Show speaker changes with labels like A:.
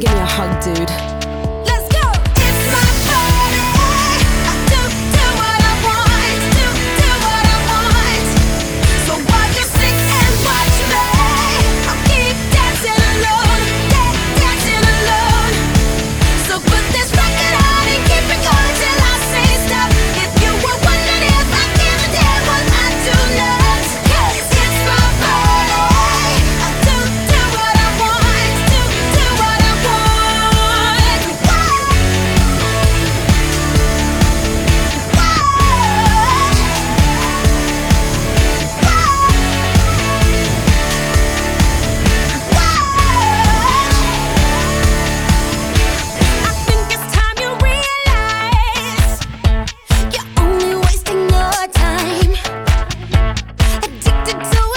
A: give me a hug, dude. so